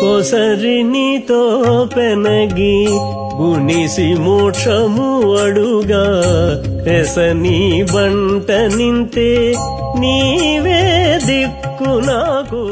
కోసరి నీతో పెనగి గుణిసి మోక్షము అడుగా పెసని బంట నింతే నీవే దిక్కు నాకు.